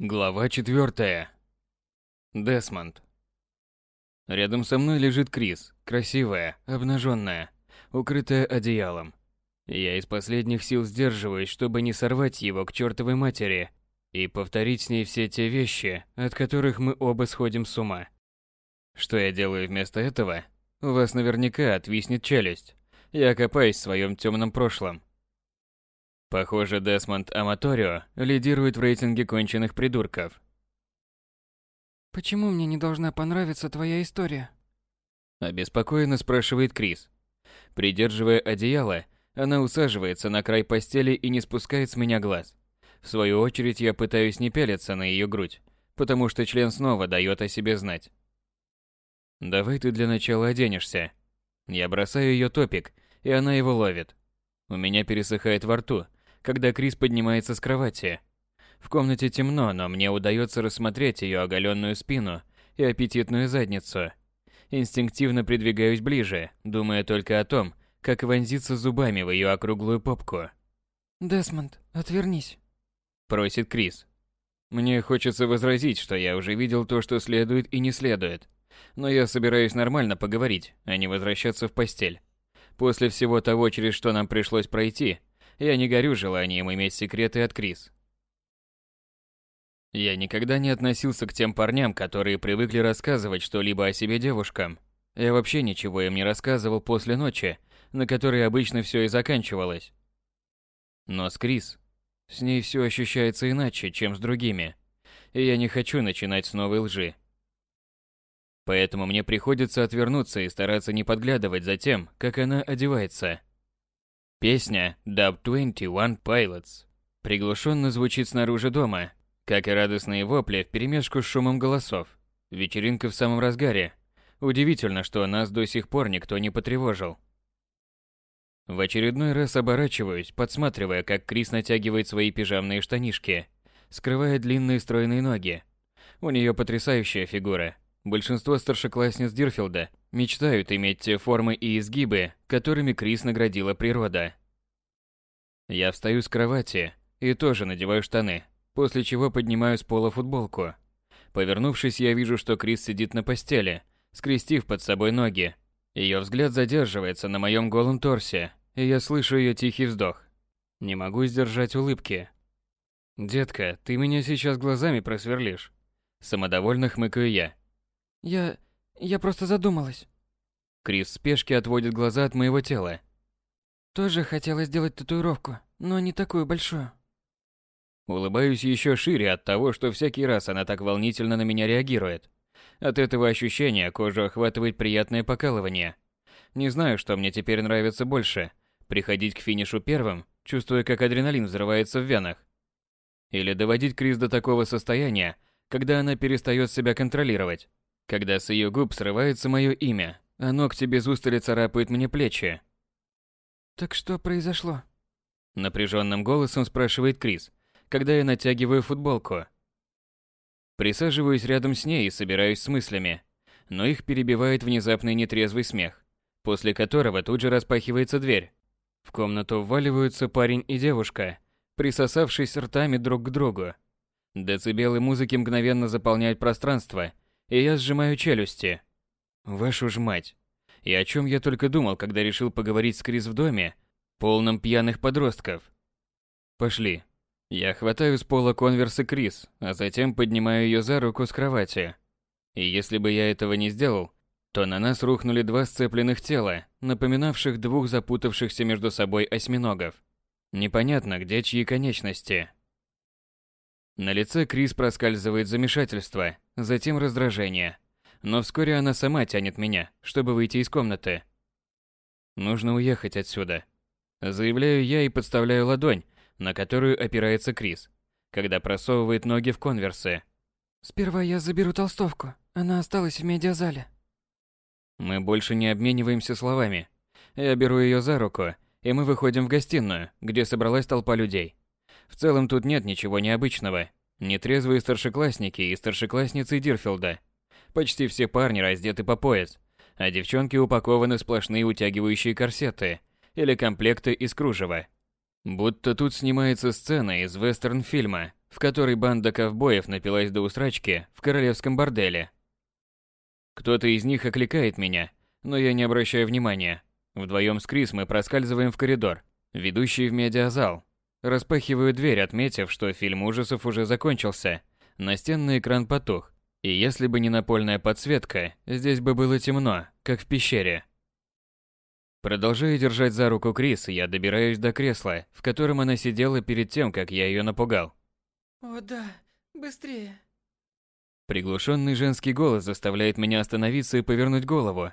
Глава четвертая. Десмонд. Рядом со мной лежит Крис, красивая, обнаженная, укрытая одеялом. Я из последних сил сдерживаюсь, чтобы не сорвать его к чертовой матери и повторить с ней все те вещи, от которых мы оба сходим с ума. Что я делаю вместо этого? У вас наверняка отвиснет челюсть. Я копаюсь в своем темном прошлом. Похоже, Десмонд Аматорио лидирует в рейтинге конченых придурков. «Почему мне не должна понравиться твоя история?» Обеспокоенно спрашивает Крис. Придерживая одеяло, она усаживается на край постели и не спускает с меня глаз. В свою очередь я пытаюсь не пялиться на ее грудь, потому что член снова дает о себе знать. «Давай ты для начала оденешься». Я бросаю ее топик, и она его ловит. У меня пересыхает во рту, когда Крис поднимается с кровати. В комнате темно, но мне удается рассмотреть ее оголенную спину и аппетитную задницу. Инстинктивно придвигаюсь ближе, думая только о том, как вонзиться зубами в ее округлую попку. «Десмонд, отвернись», – просит Крис. Мне хочется возразить, что я уже видел то, что следует и не следует. Но я собираюсь нормально поговорить, а не возвращаться в постель. После всего того, через что нам пришлось пройти, я не горю желанием иметь секреты от Крис. Я никогда не относился к тем парням, которые привыкли рассказывать что-либо о себе девушкам. Я вообще ничего им не рассказывал после ночи, на которой обычно все и заканчивалось. Но с Крис, с ней все ощущается иначе, чем с другими. И я не хочу начинать с новой лжи. Поэтому мне приходится отвернуться и стараться не подглядывать за тем, как она одевается. Песня Dub 21 Pilots приглушенно звучит снаружи дома, как и радостные вопли вперемешку с шумом голосов. Вечеринка в самом разгаре. Удивительно, что нас до сих пор никто не потревожил. В очередной раз оборачиваюсь, подсматривая, как Крис натягивает свои пижамные штанишки, скрывая длинные стройные ноги. У нее потрясающая фигура. Большинство старшеклассниц Дирфилда мечтают иметь те формы и изгибы, которыми Крис наградила природа. Я встаю с кровати и тоже надеваю штаны, после чего поднимаю с пола футболку. Повернувшись, я вижу, что Крис сидит на постели, скрестив под собой ноги. Ее взгляд задерживается на моем голом торсе, и я слышу ее тихий вздох. Не могу сдержать улыбки. «Детка, ты меня сейчас глазами просверлишь». Самодовольно хмыкаю я. «Я... я просто задумалась». Крис в спешке отводит глаза от моего тела. Тоже хотела сделать татуировку, но не такую большую. Улыбаюсь еще шире от того, что всякий раз она так волнительно на меня реагирует. От этого ощущения кожу охватывает приятное покалывание. Не знаю, что мне теперь нравится больше. Приходить к финишу первым, чувствуя, как адреналин взрывается в венах. Или доводить Крис до такого состояния, когда она перестает себя контролировать. Когда с ее губ срывается мое имя, а ногти без устали царапают мне плечи. «Так что произошло?» Напряженным голосом спрашивает Крис, когда я натягиваю футболку. Присаживаюсь рядом с ней и собираюсь с мыслями, но их перебивает внезапный нетрезвый смех, после которого тут же распахивается дверь. В комнату вваливаются парень и девушка, присосавшись ртами друг к другу. Децибелы музыки мгновенно заполняют пространство, и я сжимаю челюсти. Вашу ж мать. И о чем я только думал, когда решил поговорить с Крис в доме, полном пьяных подростков. Пошли. Я хватаю с пола конверсы Крис, а затем поднимаю ее за руку с кровати. И если бы я этого не сделал, то на нас рухнули два сцепленных тела, напоминавших двух запутавшихся между собой осьминогов. Непонятно, где чьи конечности. На лице Крис проскальзывает замешательство, затем раздражение. Но вскоре она сама тянет меня, чтобы выйти из комнаты. Нужно уехать отсюда. Заявляю я и подставляю ладонь, на которую опирается Крис, когда просовывает ноги в конверсы. «Сперва я заберу толстовку. Она осталась в медиазале». Мы больше не обмениваемся словами. Я беру ее за руку, и мы выходим в гостиную, где собралась толпа людей. В целом тут нет ничего необычного. Нетрезвые старшеклассники и старшеклассницы Дирфилда. Почти все парни раздеты по пояс, а девчонки упакованы в сплошные утягивающие корсеты или комплекты из кружева. Будто тут снимается сцена из вестерн-фильма, в которой банда ковбоев напилась до усрачки в королевском борделе. Кто-то из них окликает меня, но я не обращаю внимания. Вдвоем с Крис мы проскальзываем в коридор, ведущий в медиазал. Распахиваю дверь, отметив, что фильм ужасов уже закончился. Настенный экран потух. И если бы не напольная подсветка, здесь бы было темно, как в пещере. Продолжая держать за руку Крис, я добираюсь до кресла, в котором она сидела перед тем, как я ее напугал. О да, быстрее. Приглушенный женский голос заставляет меня остановиться и повернуть голову.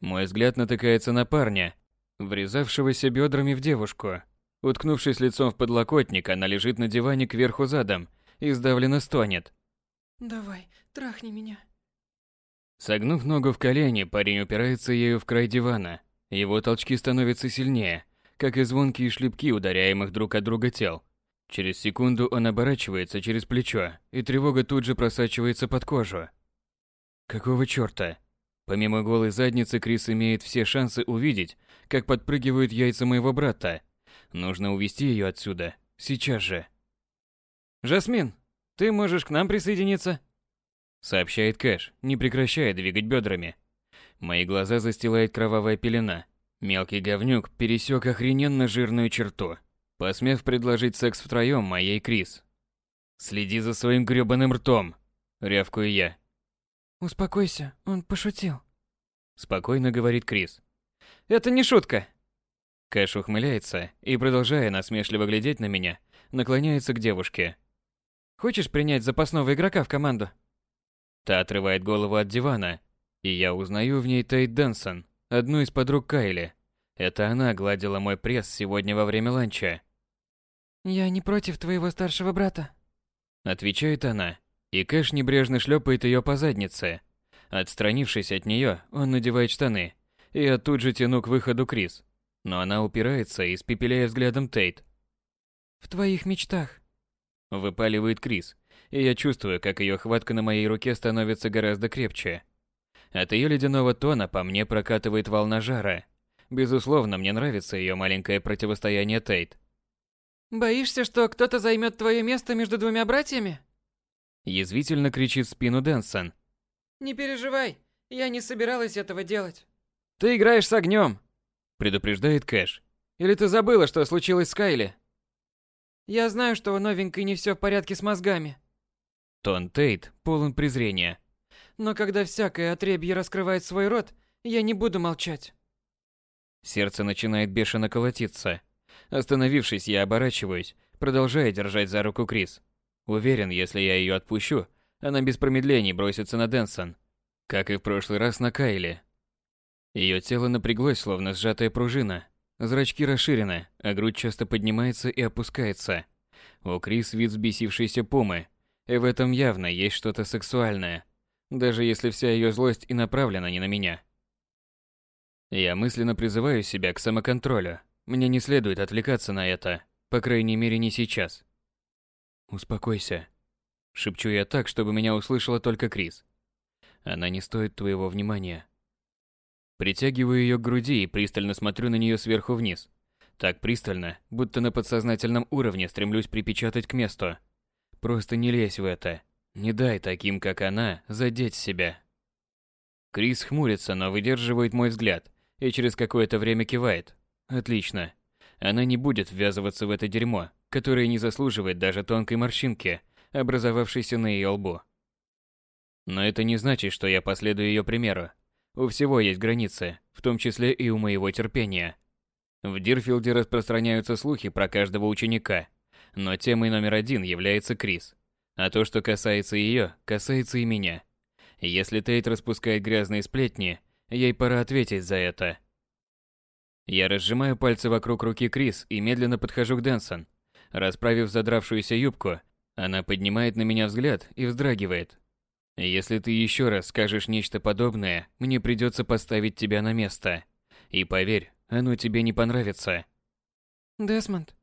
Мой взгляд натыкается на парня, врезавшегося бедрами в девушку. Уткнувшись лицом в подлокотник, она лежит на диване кверху задом и сдавленно стонет. Давай, трахни меня. Согнув ногу в колени, парень упирается ею в край дивана. Его толчки становятся сильнее, как и звонкие шлепки ударяемых друг от друга тел. Через секунду он оборачивается через плечо, и тревога тут же просачивается под кожу. Какого чёрта? Помимо голой задницы, Крис имеет все шансы увидеть, как подпрыгивают яйца моего брата. Нужно увести ее отсюда. Сейчас же. «Жасмин, ты можешь к нам присоединиться?» Сообщает Кэш, не прекращая двигать бедрами. Мои глаза застилает кровавая пелена. Мелкий говнюк пересек охрененно жирную черту, посмев предложить секс втроем моей Крис. «Следи за своим грёбаным ртом!» – рявкую я. Успокойся, он пошутил. Спокойно говорит Крис. Это не шутка. Кэш ухмыляется и, продолжая насмешливо глядеть на меня, наклоняется к девушке. Хочешь принять запасного игрока в команду? Та отрывает голову от дивана, и я узнаю в ней Тейт Дэнсон, одну из подруг Кайли. Это она гладила мой пресс сегодня во время ланча. «Я не против твоего старшего брата», — отвечает она, и Кэш небрежно шлепает ее по заднице. Отстранившись от нее, он надевает штаны. И я тут же тяну к выходу Крис. Но она упирается, испепеляя взглядом Тейт. «В твоих мечтах», — выпаливает Крис. И я чувствую, как ее хватка на моей руке становится гораздо крепче. От ее ледяного тона по мне прокатывает волна жара. Безусловно, мне нравится ее маленькое противостояние Тейт. «Боишься, что кто-то займет твое место между двумя братьями?» Язвительно кричит в спину Дэнсон. «Не переживай, я не собиралась этого делать». «Ты играешь с огнем», — предупреждает Кэш. «Или ты забыла, что случилось с Кайли?» «Я знаю, что у новенькой не все в порядке с мозгами». Тон Тейт полон презрения. «Но когда всякое отребье раскрывает свой рот, я не буду молчать». Сердце начинает бешено колотиться. Остановившись, я оборачиваюсь, продолжая держать за руку Крис. Уверен, если я ее отпущу, она без промедлений бросится на Дэнсон, как и в прошлый раз на Кайли. Ее тело напряглось, словно сжатая пружина. Зрачки расширены, а грудь часто поднимается и опускается. У Крис вид взбесившейся пумы, и в этом явно есть что-то сексуальное, даже если вся ее злость и направлена не на меня. Я мысленно призываю себя к самоконтролю. Мне не следует отвлекаться на это, по крайней мере не сейчас. «Успокойся», — шепчу я так, чтобы меня услышала только Крис. «Она не стоит твоего внимания». Притягиваю ее к груди и пристально смотрю на нее сверху вниз. Так пристально, будто на подсознательном уровне стремлюсь припечатать к месту. Просто не лезь в это. Не дай таким, как она, задеть себя. Крис хмурится, но выдерживает мой взгляд и через какое-то время кивает. Отлично. Она не будет ввязываться в это дерьмо, которое не заслуживает даже тонкой морщинки, образовавшейся на ее лбу. Но это не значит, что я последую ее примеру. У всего есть границы, в том числе и у моего терпения. В Дирфилде распространяются слухи про каждого ученика, но темой номер один является Крис. А то, что касается ее, касается и меня. Если Тейт распускает грязные сплетни, ей пора ответить за это. Я разжимаю пальцы вокруг руки Крис и медленно подхожу к Дэнсон. Расправив задравшуюся юбку, она поднимает на меня взгляд и вздрагивает. Если ты еще раз скажешь нечто подобное, мне придется поставить тебя на место. И поверь, оно тебе не понравится. Десмонд.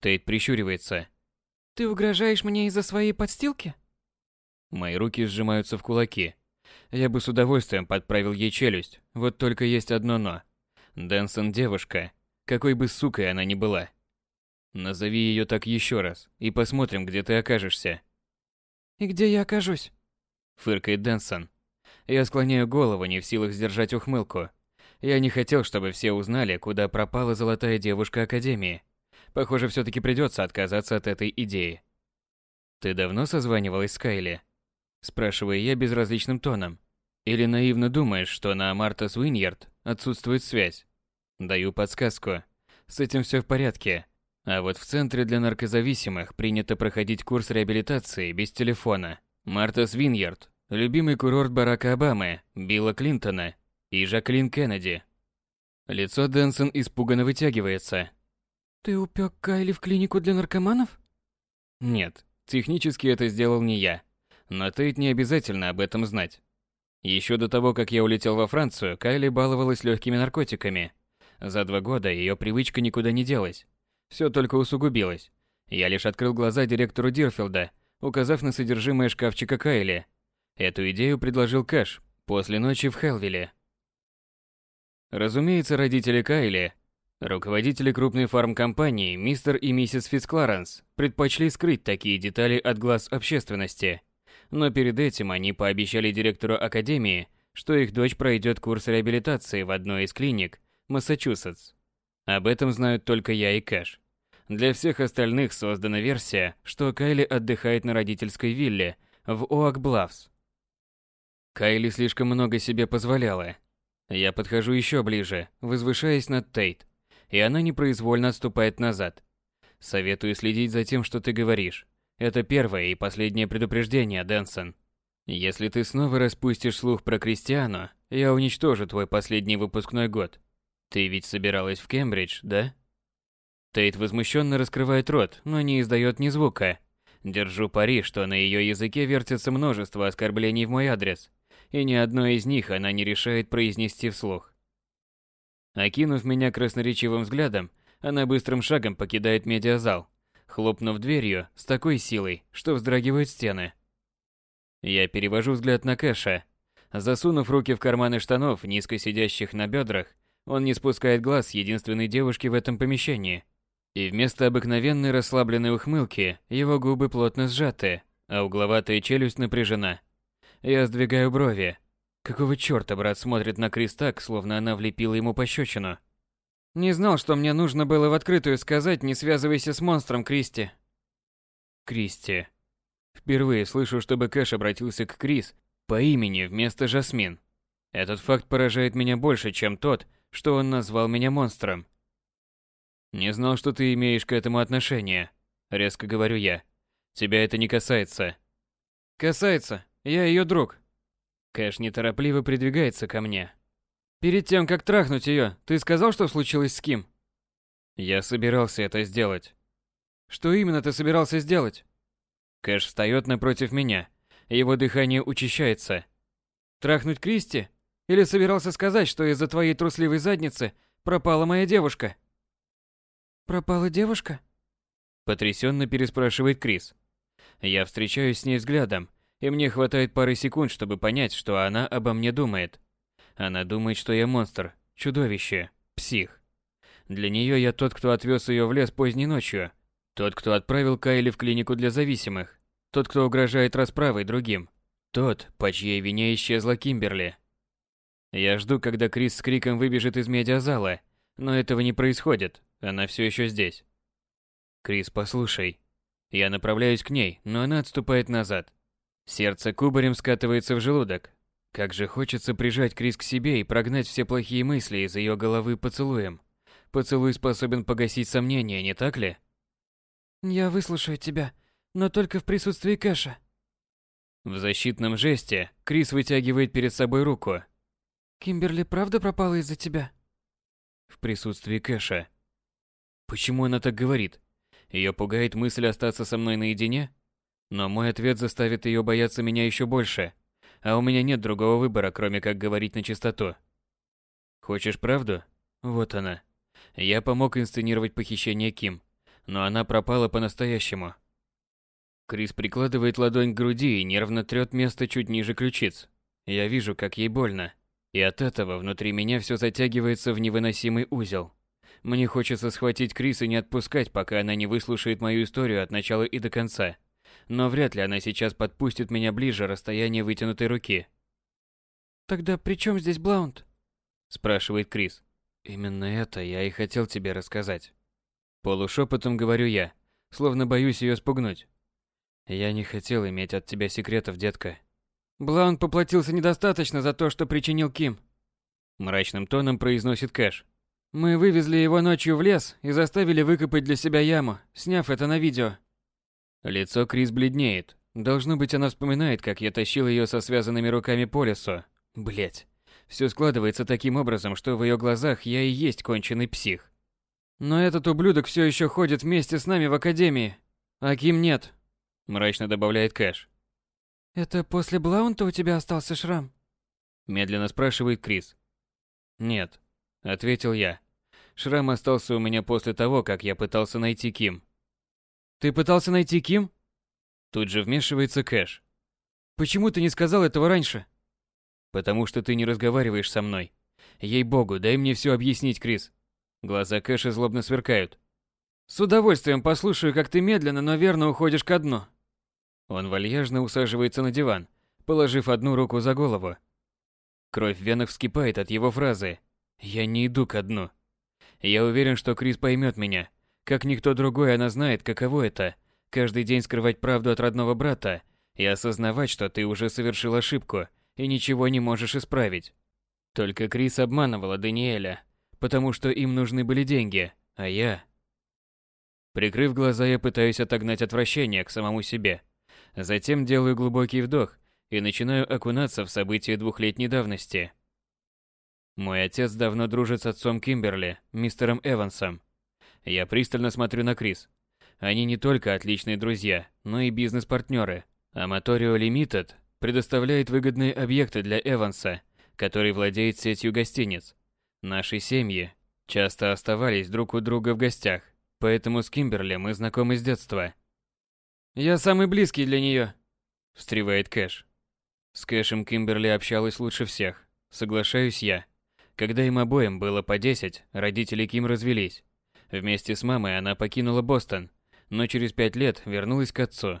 Тейт прищуривается. Ты угрожаешь мне из-за своей подстилки? Мои руки сжимаются в кулаки. Я бы с удовольствием подправил ей челюсть, вот только есть одно но. Дэнсон девушка, какой бы сукой она ни была. Назови ее так еще раз, и посмотрим, где ты окажешься. И где я окажусь? Фыркает Дэнсон. Я склоняю голову, не в силах сдержать ухмылку. Я не хотел, чтобы все узнали, куда пропала золотая девушка Академии. Похоже, все таки придется отказаться от этой идеи. «Ты давно созванивалась с Кайли?» Спрашиваю я безразличным тоном. Или наивно думаешь, что на Марта Свиньярд отсутствует связь? Даю подсказку. С этим все в порядке. А вот в центре для наркозависимых принято проходить курс реабилитации без телефона. Марта Свиньярд – любимый курорт Барака Обамы, Билла Клинтона и Жаклин Кеннеди. Лицо Дэнсон испуганно вытягивается. Ты упек Кайли в клинику для наркоманов? Нет, технически это сделал не я. Но Тейт не обязательно об этом знать. Еще до того, как я улетел во Францию, Кайли баловалась легкими наркотиками. За два года ее привычка никуда не делась. Все только усугубилось. Я лишь открыл глаза директору Дирфилда, указав на содержимое шкафчика Кайли. Эту идею предложил Кэш после ночи в Хелвилле. Разумеется, родители Кайли, руководители крупной фармкомпании мистер и миссис Фицкларенс, предпочли скрыть такие детали от глаз общественности. Но перед этим они пообещали директору академии, что их дочь пройдет курс реабилитации в одной из клиник Массачусетс. Об этом знают только я и Кэш. Для всех остальных создана версия, что Кайли отдыхает на родительской вилле в Оакблавс. Кайли слишком много себе позволяла, я подхожу еще ближе, возвышаясь над Тейт, и она непроизвольно отступает назад. Советую следить за тем, что ты говоришь. Это первое и последнее предупреждение, Дэнсон. Если ты снова распустишь слух про Кристиану, я уничтожу твой последний выпускной год. Ты ведь собиралась в Кембридж, да? Тейт возмущенно раскрывает рот, но не издает ни звука. Держу пари, что на ее языке вертится множество оскорблений в мой адрес и ни одно из них она не решает произнести вслух. Окинув меня красноречивым взглядом, она быстрым шагом покидает медиазал, хлопнув дверью с такой силой, что вздрагивают стены. Я перевожу взгляд на Кэша. Засунув руки в карманы штанов, низко сидящих на бедрах, он не спускает глаз единственной девушки в этом помещении. И вместо обыкновенной расслабленной ухмылки, его губы плотно сжаты, а угловатая челюсть напряжена. Я сдвигаю брови. Какого чёрта брат смотрит на Крис так, словно она влепила ему пощечину? Не знал, что мне нужно было в открытую сказать, не связывайся с монстром, Кристи. Кристи. Впервые слышу, чтобы Кэш обратился к Крис по имени вместо Жасмин. Этот факт поражает меня больше, чем тот, что он назвал меня монстром. Не знал, что ты имеешь к этому отношение, резко говорю я. Тебя это не касается. Касается. Я ее друг. Кэш неторопливо придвигается ко мне. Перед тем, как трахнуть ее, ты сказал, что случилось с Ким? Я собирался это сделать. Что именно ты собирался сделать? Кэш встает напротив меня. Его дыхание учащается. Трахнуть Кристи? Или собирался сказать, что из-за твоей трусливой задницы пропала моя девушка? Пропала девушка? Потрясенно переспрашивает Крис. Я встречаюсь с ней взглядом, и мне хватает пары секунд, чтобы понять, что она обо мне думает. Она думает, что я монстр, чудовище, псих. Для нее я тот, кто отвез ее в лес поздней ночью, тот, кто отправил Кайли в клинику для зависимых, тот, кто угрожает расправой другим, тот, по чьей вине исчезла Кимберли. Я жду, когда Крис с криком выбежит из медиазала, но этого не происходит, она все еще здесь. Крис, послушай. Я направляюсь к ней, но она отступает назад. Сердце кубарем скатывается в желудок. Как же хочется прижать Крис к себе и прогнать все плохие мысли из ее головы поцелуем. Поцелуй способен погасить сомнения, не так ли? Я выслушаю тебя, но только в присутствии Кэша. В защитном жесте Крис вытягивает перед собой руку. Кимберли правда пропала из-за тебя? В присутствии Кэша. Почему она так говорит? Ее пугает мысль остаться со мной наедине? Но мой ответ заставит ее бояться меня еще больше. А у меня нет другого выбора, кроме как говорить на чистоту. Хочешь правду? Вот она. Я помог инсценировать похищение Ким, но она пропала по-настоящему. Крис прикладывает ладонь к груди и нервно трет место чуть ниже ключиц. Я вижу, как ей больно. И от этого внутри меня все затягивается в невыносимый узел. Мне хочется схватить Крис и не отпускать, пока она не выслушает мою историю от начала и до конца. Но вряд ли она сейчас подпустит меня ближе расстояния вытянутой руки. «Тогда при чем здесь Блаунд?» спрашивает Крис. Именно это я и хотел тебе рассказать. Полушепотом говорю я, словно боюсь ее спугнуть. Я не хотел иметь от тебя секретов, детка. Блаунд поплатился недостаточно за то, что причинил Ким. Мрачным тоном произносит Кэш. Мы вывезли его ночью в лес и заставили выкопать для себя яму, сняв это на видео. Лицо Крис бледнеет. Должно быть, она вспоминает, как я тащил ее со связанными руками по лесу. Блять. Все складывается таким образом, что в ее глазах я и есть конченый псих. Но этот ублюдок все еще ходит вместе с нами в академии, а Ким нет. Мрачно добавляет Кэш. Это после Блаунта у тебя остался шрам? Медленно спрашивает Крис. Нет, ответил я. Шрам остался у меня после того, как я пытался найти Ким. Ты пытался найти Ким? Тут же вмешивается Кэш. Почему ты не сказал этого раньше? Потому что ты не разговариваешь со мной. Ей-богу, дай мне все объяснить, Крис. Глаза Кэша злобно сверкают. С удовольствием послушаю, как ты медленно, но верно уходишь ко дну. Он вальяжно усаживается на диван, положив одну руку за голову. Кровь в венах вскипает от его фразы «Я не иду ко дну». Я уверен, что Крис поймет меня. Как никто другой она знает, каково это – каждый день скрывать правду от родного брата и осознавать, что ты уже совершил ошибку и ничего не можешь исправить. Только Крис обманывала Даниэля, потому что им нужны были деньги, а я... Прикрыв глаза, я пытаюсь отогнать отвращение к самому себе. Затем делаю глубокий вдох и начинаю окунаться в события двухлетней давности. Мой отец давно дружит с отцом Кимберли, мистером Эвансом. Я пристально смотрю на Крис. Они не только отличные друзья, но и бизнес-партнеры. Аматорио Limited предоставляет выгодные объекты для Эванса, который владеет сетью гостиниц. Наши семьи часто оставались друг у друга в гостях, поэтому с Кимберли мы знакомы с детства. «Я самый близкий для нее», – встревает Кэш. С Кэшем Кимберли общалась лучше всех, соглашаюсь я. Когда им обоим было по 10, родители Ким развелись. Вместе с мамой она покинула Бостон, но через пять лет вернулась к отцу.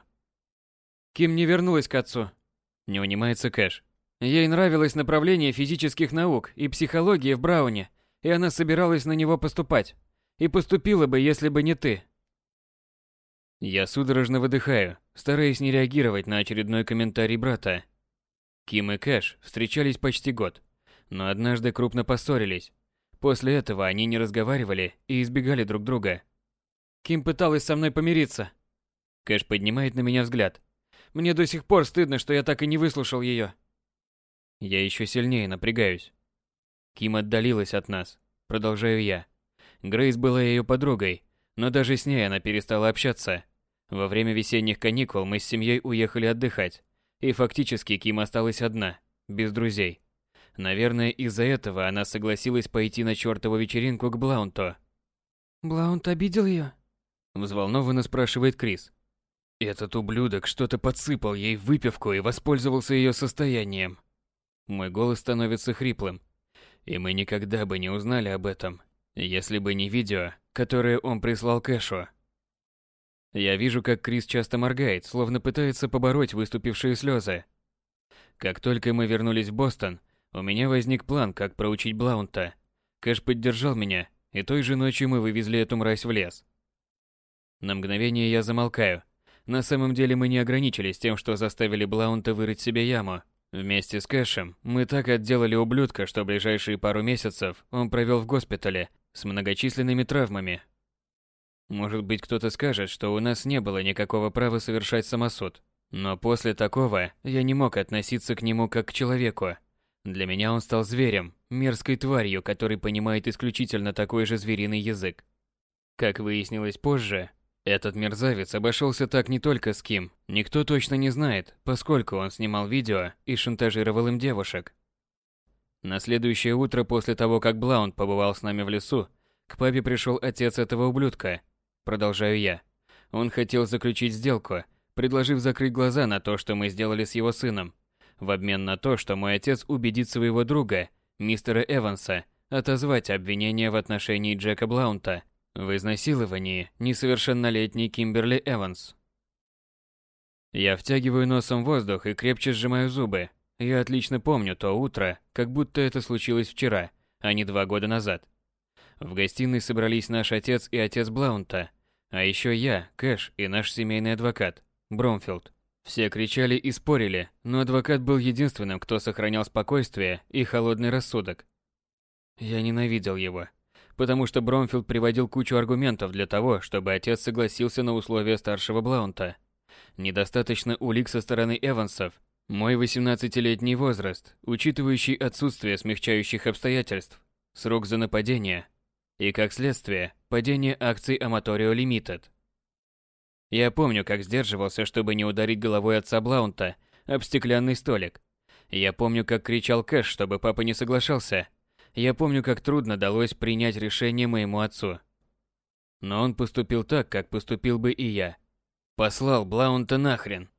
Ким не вернулась к отцу. Не унимается Кэш. Ей нравилось направление физических наук и психологии в Брауне, и она собиралась на него поступать. И поступила бы, если бы не ты. Я судорожно выдыхаю, стараясь не реагировать на очередной комментарий брата. Ким и Кэш встречались почти год, но однажды крупно поссорились. После этого они не разговаривали и избегали друг друга. Ким пыталась со мной помириться. Кэш поднимает на меня взгляд. Мне до сих пор стыдно, что я так и не выслушал ее. Я еще сильнее напрягаюсь. Ким отдалилась от нас. Продолжаю я. Грейс была ее подругой, но даже с ней она перестала общаться. Во время весенних каникул мы с семьей уехали отдыхать, и фактически Ким осталась одна, без друзей. Наверное, из-за этого она согласилась пойти на чертову вечеринку к Блаунту. «Блаунт обидел ее?» Взволнованно спрашивает Крис. Этот ублюдок что-то подсыпал ей в выпивку и воспользовался ее состоянием. Мой голос становится хриплым. И мы никогда бы не узнали об этом, если бы не видео, которое он прислал Кэшу. Я вижу, как Крис часто моргает, словно пытается побороть выступившие слезы. Как только мы вернулись в Бостон, у меня возник план, как проучить Блаунта. Кэш поддержал меня, и той же ночью мы вывезли эту мразь в лес. На мгновение я замолкаю, на самом деле мы не ограничились тем, что заставили Блаунта вырыть себе яму. Вместе с Кэшем мы так отделали ублюдка, что ближайшие пару месяцев он провел в госпитале с многочисленными травмами. Может быть, кто-то скажет, что у нас не было никакого права совершать самосуд. Но после такого я не мог относиться к нему как к человеку. Для меня он стал зверем, мерзкой тварью, который понимает исключительно такой же звериный язык. Как выяснилось позже, этот мерзавец обошелся так не только с Ким, никто точно не знает, поскольку он снимал видео и шантажировал им девушек. На следующее утро после того, как Блаунд побывал с нами в лесу, к папе пришел отец этого ублюдка. Продолжаю я. Он хотел заключить сделку, предложив закрыть глаза на то, что мы сделали с его сыном, в обмен на то, что мой отец убедит своего друга, мистера Эванса, отозвать обвинение в отношении Джека Блаунта в изнасиловании несовершеннолетней Кимберли Эванс. Я втягиваю носом воздух и крепче сжимаю зубы. Я отлично помню то утро, как будто это случилось вчера, а не два года назад. В гостиной собрались наш отец и отец Блаунта, а еще я, Кэш и наш семейный адвокат, Бромфилд. Все кричали и спорили, но адвокат был единственным, кто сохранял спокойствие и холодный рассудок. Я ненавидел его, потому что Бромфилд приводил кучу аргументов для того, чтобы отец согласился на условия старшего Блаунта. Недостаточно улик со стороны Эвансов, мой 18-летний возраст, учитывающий отсутствие смягчающих обстоятельств, срок за нападение и, как следствие, падение акций Аматорио Лимитед. Я помню, как сдерживался, чтобы не ударить головой отца Блаунта об стеклянный столик. Я помню, как кричал Кэш, чтобы папа не соглашался, я помню, как трудно далось принять решение моему отцу. Но он поступил так, как поступил бы и я. Послал Блаунта нахрен.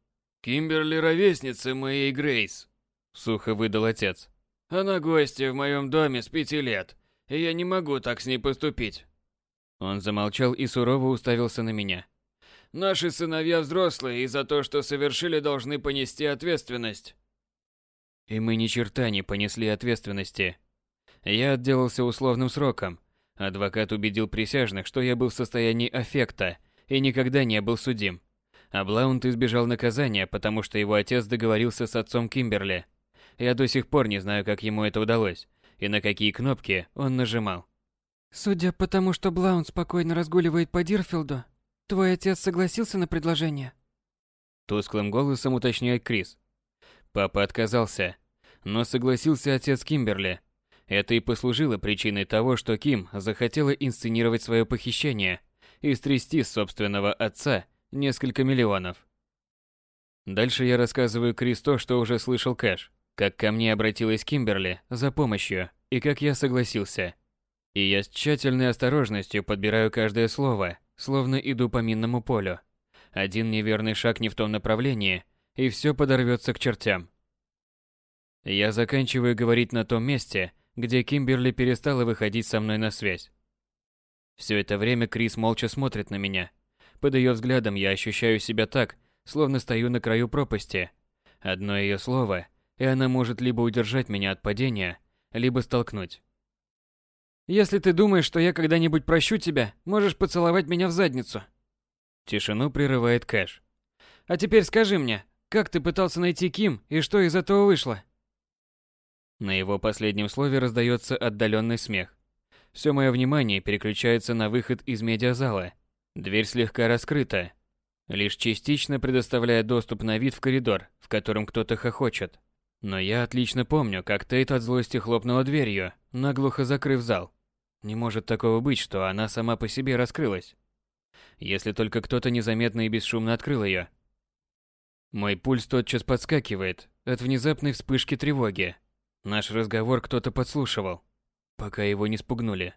«Кимберли ровесница моей Грейс», — сухо выдал отец. «Она гостья в моем доме с пяти лет, и я не могу так с ней поступить». Он замолчал и сурово уставился на меня. «Наши сыновья взрослые и за то, что совершили, должны понести ответственность». И мы ни черта не понесли ответственности. Я отделался условным сроком. Адвокат убедил присяжных, что я был в состоянии аффекта и никогда не был судим. А Блаунт избежал наказания, потому что его отец договорился с отцом Кимберли. Я до сих пор не знаю, как ему это удалось и на какие кнопки он нажимал. Судя по тому, что Блаунт спокойно разгуливает по Дирфилду, твой отец согласился на предложение? Тусклым голосом уточняет Крис. Папа отказался, но согласился отец Кимберли, это и послужило причиной того, что Ким захотела инсценировать свое похищение и стрясти с собственного отца несколько миллионов. Дальше я рассказываю Крис то, что уже слышал Кэш, как ко мне обратилась Кимберли за помощью и как я согласился. И я с тщательной осторожностью подбираю каждое слово, словно иду по минному полю. Один неверный шаг не в том направлении, и все подорвется к чертям. Я заканчиваю говорить на том месте, где Кимберли перестала выходить со мной на связь. Все это время Крис молча смотрит на меня. Под ее взглядом я ощущаю себя так, словно стою на краю пропасти. Одно ее слово, и она может либо удержать меня от падения, либо столкнуть. «Если ты думаешь, что я когда-нибудь прощу тебя, можешь поцеловать меня в задницу». Тишину прерывает Кэш. «А теперь скажи мне, как ты пытался найти Ким и что из этого вышло?» На его последнем слове раздается отдаленный смех. Все мое внимание переключается на выход из медиазала. Дверь слегка раскрыта, лишь частично предоставляя доступ на вид в коридор, в котором кто-то хохочет. Но я отлично помню, как Тейт от злости хлопнула дверью, наглухо закрыв зал. Не может такого быть, что она сама по себе раскрылась. Если только кто-то незаметно и бесшумно открыл ее. Мой пульс тотчас подскакивает от внезапной вспышки тревоги. Наш разговор кто-то подслушивал, пока его не спугнули.